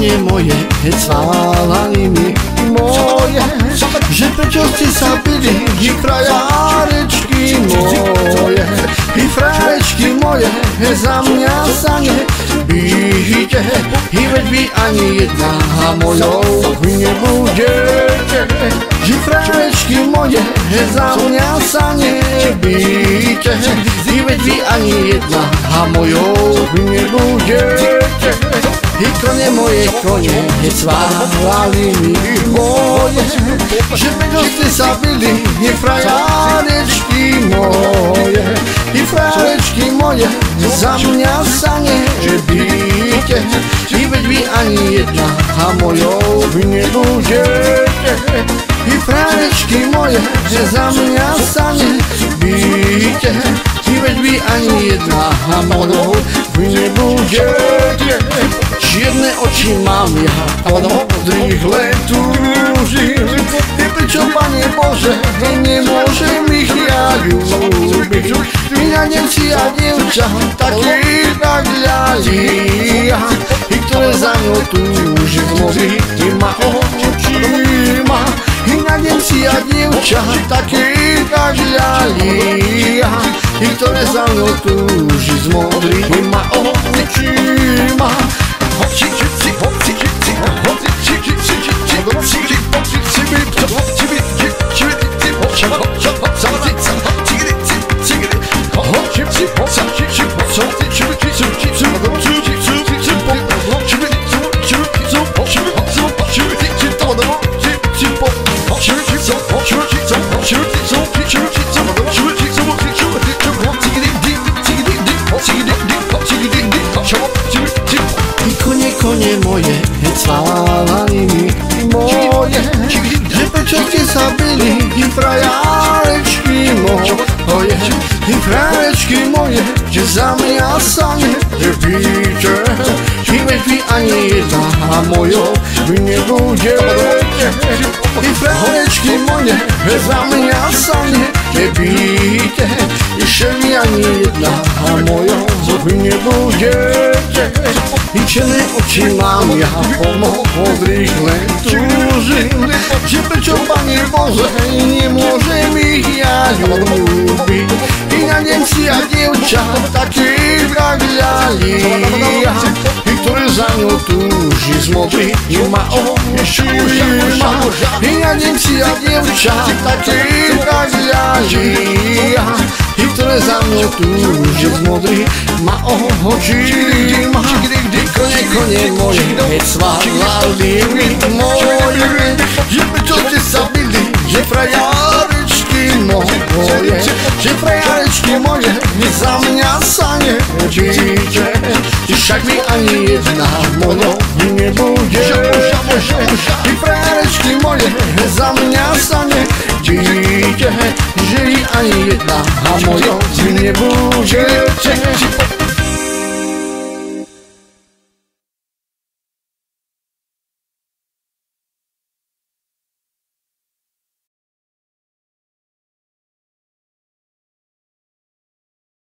konie moje, cvalali mi moje Že prečo ste sa byli, i frajarečky moje I frajerečky moje, za mňa sa nebíte I veď vy ani jedna mojou nebudete. Že frajerečky moje, za mňa sa nebíte I veď vy ani jedna mojou nebudete i kone moje kone cválali mi moje Že ste sa byli i frajarečky moje. I frajerečky moje za mňa sa nebíte I veď vy ani jedna a mojou vy nebudete. I frajerečky moje za mňa sa nebíte I veď vy ani jedna a mojou vy nebudete Čierne oči mám ja, od modrých len túžim Ty prečo, Pane Bože, nemôžem ich ja ľúbiť. Mňa nevci a dievča, taký tak ľalia I ktoré za mnou túži zmoví, ty ma očíma Mňa nevci a dievča, taký tak ľalia I ktoré za mnou túži zmodrí, ma očíma kone mi moje. Že prečo ste sa byli, i frajarečky moje. I frajerečky moje, za mňa vy ani jedna mojou vy nebudete I frajerečky moje, za mňa sa nebíte I vy ani jedna a mojou vy nebudete I černé oči mám ja po modrých len túžim Že prečo, Pane Bože, nemôžem ich ja ľúbiť? I na Nemci a dievča takých tak ľalia I ktoré za mňou túži zmodri I ma ošíma I na Nemci a dievča takých tak I ktoré za mňou túži zmodri ma očíma Kone, kone moje, cvalali mi. Moje Že prečo ste sa byli, že frajarečky moje Že frajarečky moje, za mňa sa nebíte Však vy ani jedna mojou nebudete Vy frajarečky moje, za mňa sa nebíte Že ani jedna a mojou nebudete